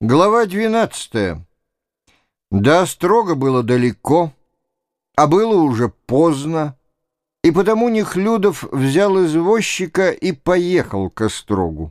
Глава 12. До строго было далеко, а было уже поздно, и потому Нехлюдов взял извозчика и поехал к Острогу.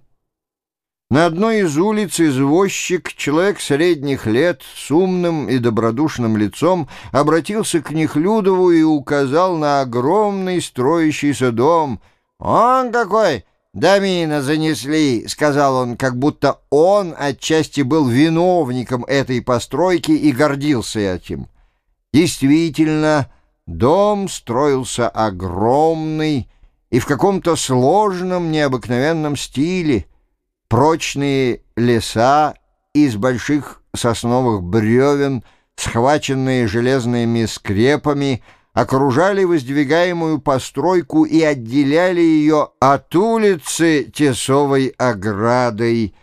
На одной из улиц извозчик, человек средних лет, с умным и добродушным лицом, обратился к Нехлюдову и указал на огромный строящийся дом. «Он какой! «Домина занесли», — сказал он, как будто он отчасти был виновником этой постройки и гордился этим. Действительно, дом строился огромный и в каком-то сложном, необыкновенном стиле. Прочные леса из больших сосновых бревен, схваченные железными скрепами — окружали воздвигаемую постройку и отделяли ее от улицы тесовой оградой.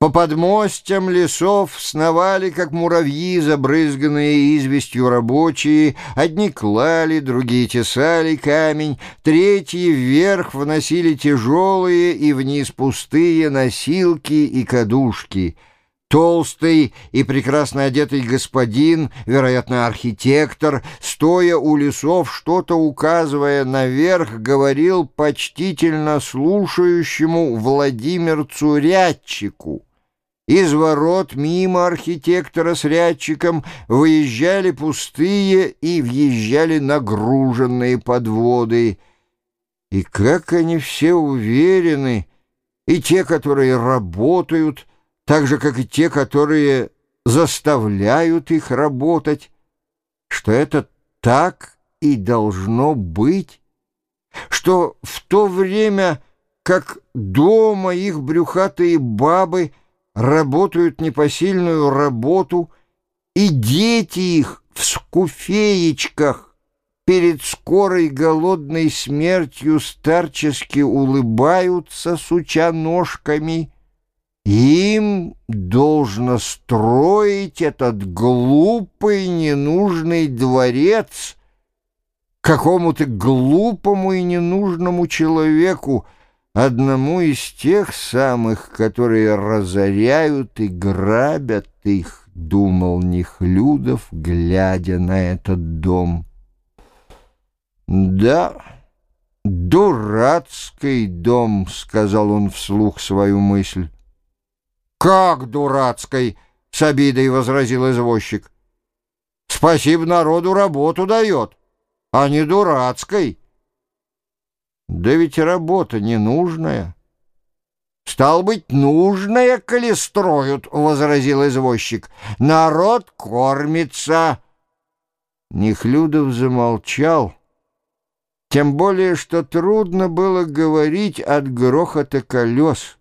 По подмостям лесов сновали, как муравьи, забрызганные известью рабочие. Одни клали, другие тесали камень, третьи вверх вносили тяжелые и вниз пустые носилки и кадушки — Толстый и прекрасно одетый господин, вероятно, архитектор, стоя у лесов, что-то указывая наверх, говорил почтительно слушающему Владимирцу Рядчику. Из ворот мимо архитектора с рядчиком выезжали пустые и въезжали нагруженные подводы. И как они все уверены, и те, которые работают, так же, как и те, которые заставляют их работать, что это так и должно быть, что в то время, как дома их брюхатые бабы работают непосильную работу, и дети их в скуфеечках перед скорой голодной смертью старчески улыбаются, суча ножками — им должно строить этот глупый ненужный дворец какому-то глупому и ненужному человеку, одному из тех самых, которые разоряют и грабят их, думал Нехлюдов, глядя на этот дом. Да, дурацкий дом, сказал он вслух свою мысль. «Как дурацкой?» — с обидой возразил извозчик. «Спасибо народу работу дает, а не дурацкой». «Да ведь работа ненужная». «Стал быть, нужная, коли строят», — возразил извозчик. «Народ кормится». Нехлюдов замолчал, тем более, что трудно было говорить от грохота колес.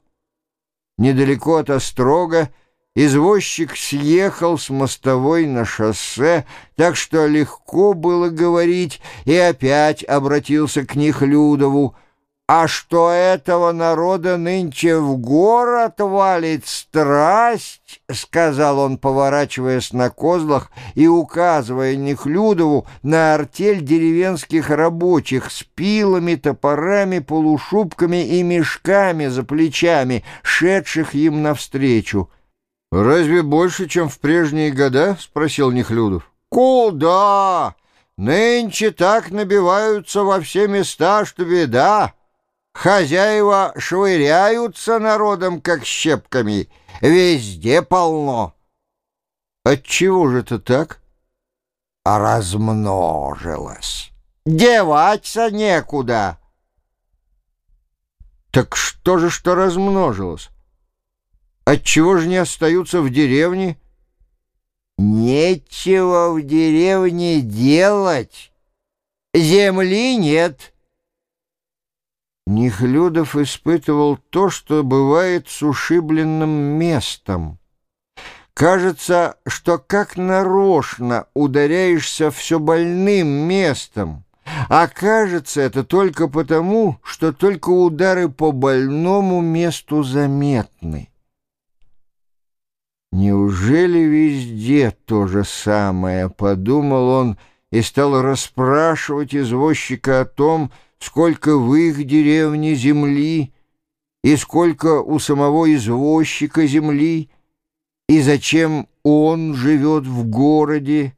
Недалеко от Острога извозчик съехал с мостовой на шоссе, так что легко было говорить, и опять обратился к Нехлюдову — а что этого народа нынче в город валит страсть, — сказал он, поворачиваясь на козлах и указывая Нехлюдову на артель деревенских рабочих с пилами, топорами, полушубками и мешками за плечами, шедших им навстречу. — Разве больше, чем в прежние года? — спросил Нехлюдов. — Куда? Нынче так набиваются во все места, что беда. Хозяева швыряются народом, как щепками. Везде полно. Отчего же это так? Размножилось. Деваться некуда. Так что же, что размножилось? Отчего же не остаются в деревне? Нечего в деревне делать. Земли нет. Нехлюдов испытывал то, что бывает с ушибленным местом. Кажется, что как нарочно ударяешься все больным местом, а кажется это только потому, что только удары по больному месту заметны. «Неужели везде то же самое?» — подумал он и стал расспрашивать извозчика о том, сколько в их деревне земли и сколько у самого извозчика земли, И зачем он живет в городе?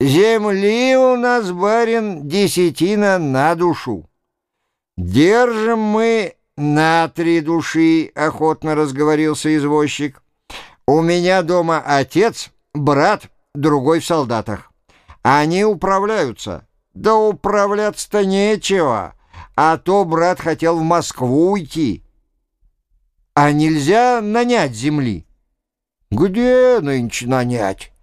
Земли у нас, барин, десятина на душу. Держим мы на три души, охотно разговорился извозчик. У меня дома отец, брат, другой в солдатах. Они управляются. Да управляться-то нечего. А то брат хотел в Москву уйти. А нельзя нанять земли. Где нынче нанять?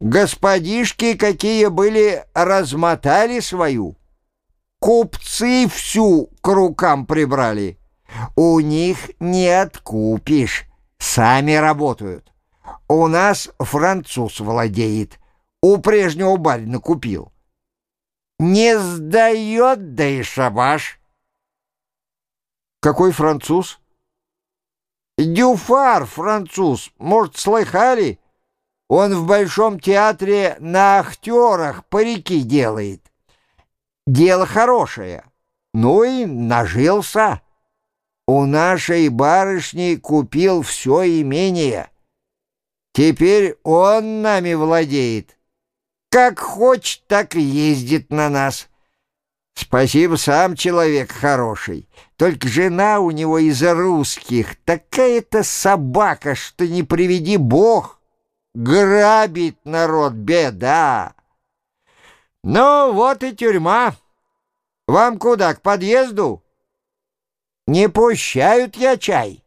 Господишки, какие были, размотали свою. Купцы всю к рукам прибрали. У них не откупишь, сами работают. У нас француз владеет, у прежнего барина купил. Не сдает, да и шабаш. Какой француз? Дюфар, француз, может, слыхали? Он в Большом театре на актерах парики делает. Дело хорошее. Ну и нажился. У нашей барышни купил все имение. Теперь он нами владеет. Как хочет, так и ездит на нас. Спасибо, сам человек хороший. Только жена у него из русских такая-то собака, что не приведи бог. Грабит народ, беда. Ну, вот и тюрьма. Вам куда, к подъезду? Не пущают я чай.